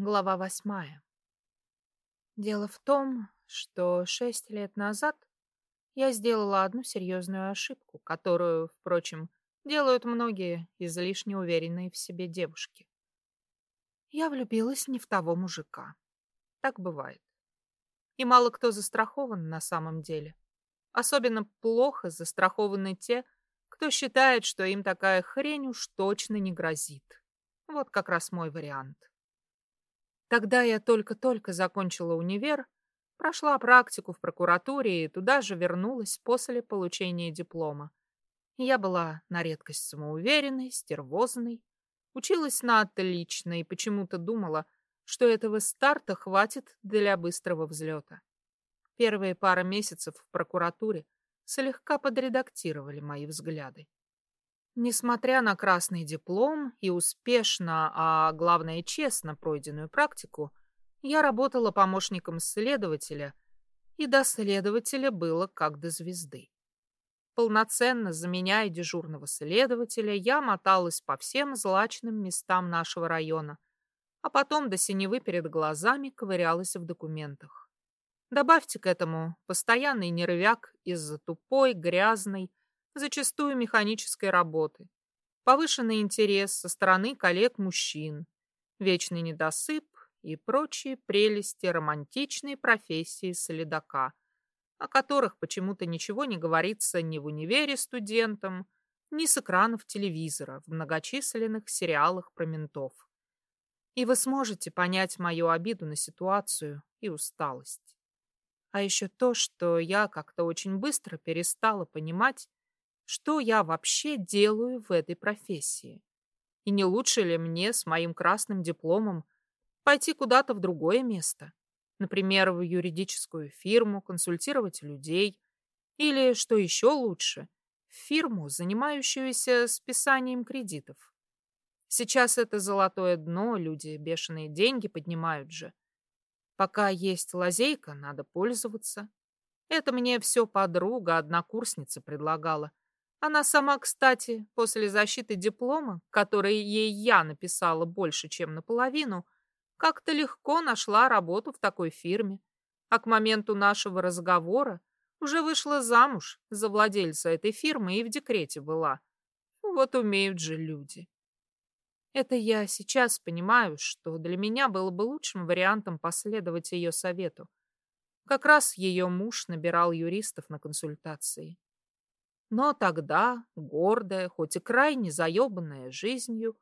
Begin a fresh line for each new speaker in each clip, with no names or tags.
Глава восьмая. Дело в том, что шесть лет назад я сделала одну серьезную ошибку, которую, впрочем, делают многие излишне уверенные в себе девушки. Я влюбилась не в того мужика. Так бывает. И мало кто застрахован на самом деле. Особенно плохо застрахованы те, кто считает, что им такая хрень уж точно не грозит. Вот как раз мой вариант. Тогда я только-только закончила универ, прошла практику в прокуратуре и туда же вернулась после получения диплома. Я была на редкость самоуверенной, стервозной, училась на отлично и почему-то думала, что этого старта хватит для быстрого взлета. Первые пара месяцев в прокуратуре слегка подредактировали мои взгляды. Несмотря на красный диплом и успешно, а главное честно пройденную практику, я работала помощником следователя, и до следователя было как до звезды. Полноценно заменяя дежурного следователя, я моталась по всем злачным местам нашего района, а потом до синевы перед глазами ковырялась в документах. Добавьте к этому постоянный нервяк из-за тупой, грязной, зачастую механической работы, повышенный интерес со стороны коллег-мужчин, вечный недосып и прочие прелести романтичной профессии следака, о которых почему-то ничего не говорится ни в универе студентам, ни с экранов телевизора в многочисленных сериалах про ментов. И вы сможете понять мою обиду на ситуацию и усталость. А еще то, что я как-то очень быстро перестала понимать, что я вообще делаю в этой профессии. И не лучше ли мне с моим красным дипломом пойти куда-то в другое место? Например, в юридическую фирму, консультировать людей. Или, что еще лучше, в фирму, занимающуюся списанием кредитов. Сейчас это золотое дно, люди бешеные деньги поднимают же. Пока есть лазейка, надо пользоваться. Это мне все подруга, однокурсница предлагала. Она сама, кстати, после защиты диплома, который ей я написала больше, чем наполовину, как-то легко нашла работу в такой фирме, а к моменту нашего разговора уже вышла замуж за владельца этой фирмы и в декрете была. Вот умеют же люди. Это я сейчас понимаю, что для меня было бы лучшим вариантом последовать ее совету. Как раз ее муж набирал юристов на консультации. Но тогда, гордая, хоть и крайне заебанная жизнью,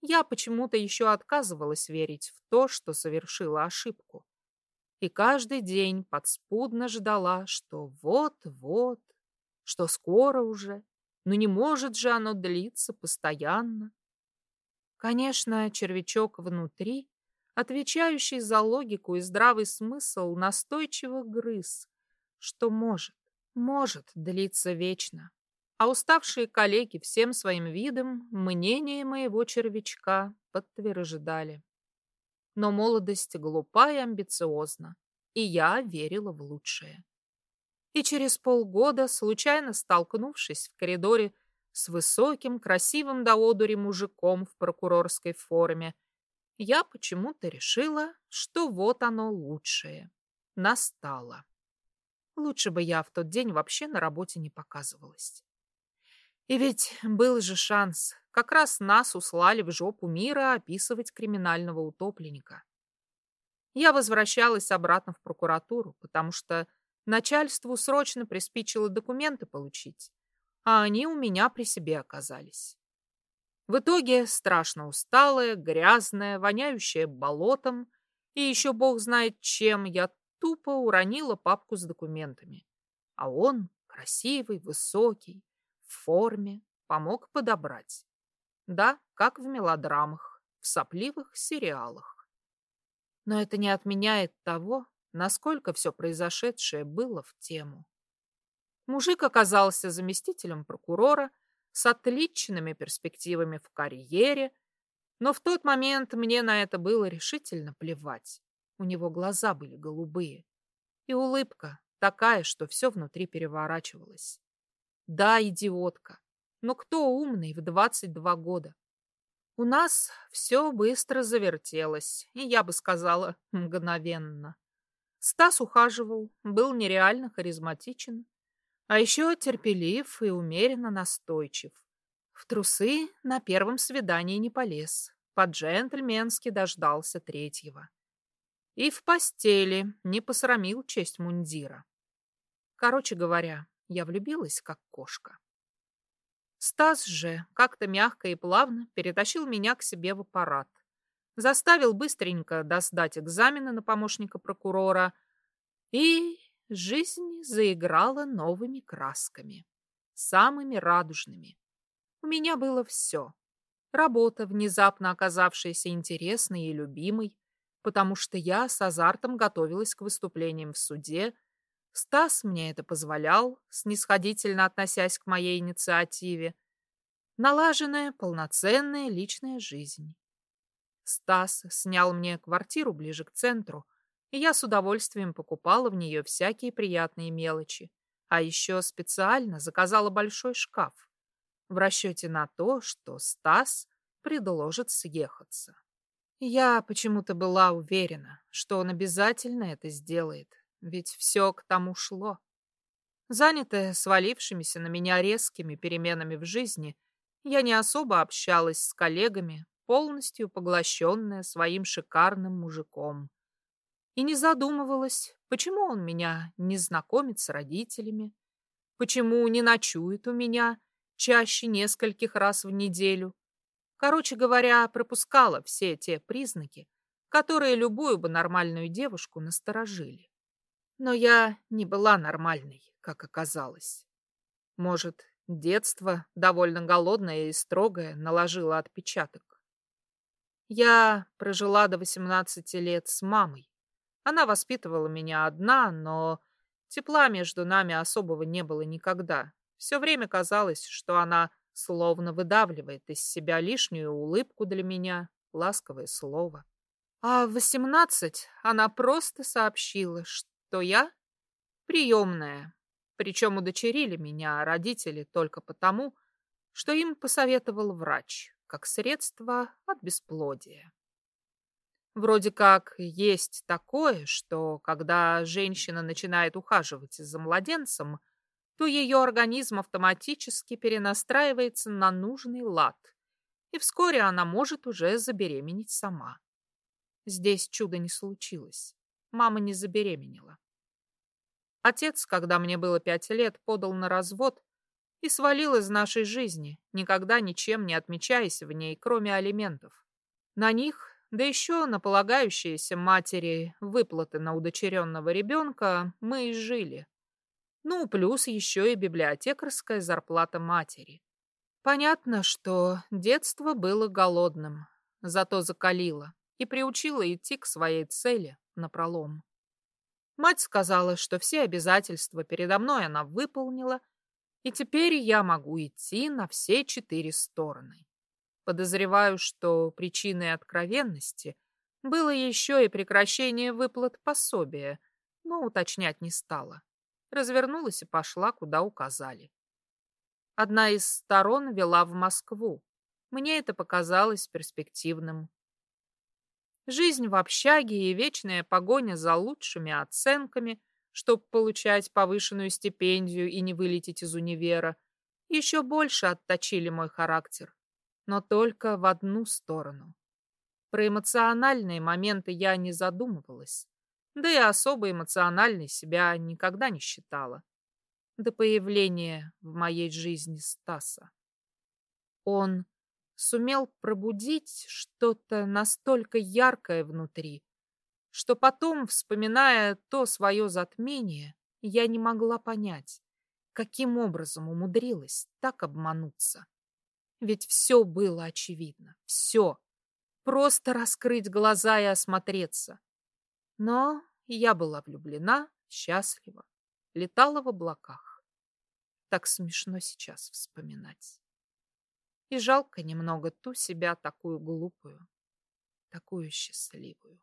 я почему-то еще отказывалась верить в то, что совершила ошибку. И каждый день подспудно ждала, что вот-вот, что скоро уже, но не может же оно длиться постоянно. Конечно, червячок внутри, отвечающий за логику и здравый смысл, настойчиво грыз, что может, может длиться вечно. А уставшие коллеги всем своим видом мнение моего червячка подтверждали. Но молодость глупа и амбициозна, и я верила в лучшее. И через полгода, случайно столкнувшись в коридоре с высоким, красивым до одури мужиком в прокурорской форме, я почему-то решила, что вот оно лучшее. Настало. Лучше бы я в тот день вообще на работе не показывалась. И ведь был же шанс. Как раз нас услали в жопу мира описывать криминального утопленника. Я возвращалась обратно в прокуратуру, потому что начальству срочно приспичило документы получить, а они у меня при себе оказались. В итоге страшно усталая, грязная, воняющая болотом и еще бог знает чем, я тупо уронила папку с документами. А он красивый, высокий, в форме, помог подобрать. Да, как в мелодрамах, в сопливых сериалах. Но это не отменяет того, насколько все произошедшее было в тему. Мужик оказался заместителем прокурора с отличными перспективами в карьере, но в тот момент мне на это было решительно плевать. У него глаза были голубые. И улыбка такая, что все внутри переворачивалось. Да, идиотка. Но кто умный в 22 года? У нас все быстро завертелось, и я бы сказала, мгновенно. Стас ухаживал, был нереально харизматичен, а еще терпелив и умеренно настойчив. В трусы на первом свидании не полез, по-джентльменски дождался третьего. И в постели не посрамил честь мундира. Короче говоря, я влюбилась как кошка. Стас же как-то мягко и плавно перетащил меня к себе в аппарат. Заставил быстренько досдать экзамены на помощника прокурора. И жизнь заиграла новыми красками. Самыми радужными. У меня было все. Работа, внезапно оказавшаяся интересной и любимой, потому что я с азартом готовилась к выступлениям в суде, Стас мне это позволял, снисходительно относясь к моей инициативе. Налаженная, полноценная личная жизнь. Стас снял мне квартиру ближе к центру, и я с удовольствием покупала в нее всякие приятные мелочи. А еще специально заказала большой шкаф в расчете на то, что Стас предложит съехаться. Я почему-то была уверена, что он обязательно это сделает, ведь все к тому шло. Занятая свалившимися на меня резкими переменами в жизни, я не особо общалась с коллегами, полностью поглощенная своим шикарным мужиком. И не задумывалась, почему он меня не знакомит с родителями, почему не ночует у меня чаще нескольких раз в неделю. Короче говоря, пропускала все те признаки, которые любую бы нормальную девушку насторожили. Но я не была нормальной, как оказалось. Может, детство, довольно голодное и строгое, наложило отпечаток. Я прожила до 18 лет с мамой. Она воспитывала меня одна, но тепла между нами особого не было никогда. Все время казалось, что она словно выдавливает из себя лишнюю улыбку для меня, ласковое слово. А в 18 она просто сообщила, что то я приемная. Причем удочерили меня родители только потому, что им посоветовал врач, как средство от бесплодия. Вроде как есть такое, что когда женщина начинает ухаживать за младенцем, то ее организм автоматически перенастраивается на нужный лад, и вскоре она может уже забеременеть сама. Здесь чудо не случилось. Мама не забеременела. Отец, когда мне было пять лет, подал на развод и свалил из нашей жизни, никогда ничем не отмечаясь в ней, кроме алиментов. На них, да еще на полагающиеся матери выплаты на удочеренного ребенка, мы и жили. Ну, плюс еще и библиотекарская зарплата матери. Понятно, что детство было голодным, зато закалило и приучило идти к своей цели напролом. Мать сказала, что все обязательства передо мной она выполнила, и теперь я могу идти на все четыре стороны. Подозреваю, что причиной откровенности было еще и прекращение выплат пособия, но уточнять не стала. Развернулась и пошла, куда указали. Одна из сторон вела в Москву. Мне это показалось перспективным. Жизнь в общаге и вечная погоня за лучшими оценками, чтобы получать повышенную стипендию и не вылететь из универа, еще больше отточили мой характер. Но только в одну сторону. Про эмоциональные моменты я не задумывалась. Да и особо эмоциональной себя никогда не считала. До появления в моей жизни Стаса. Он сумел пробудить что-то настолько яркое внутри, что потом, вспоминая то свое затмение, я не могла понять, каким образом умудрилась так обмануться. Ведь все было очевидно, все. Просто раскрыть глаза и осмотреться. Но я была влюблена, счастлива, летала в облаках. Так смешно сейчас вспоминать. И жалко немного ту себя такую глупую, такую счастливую.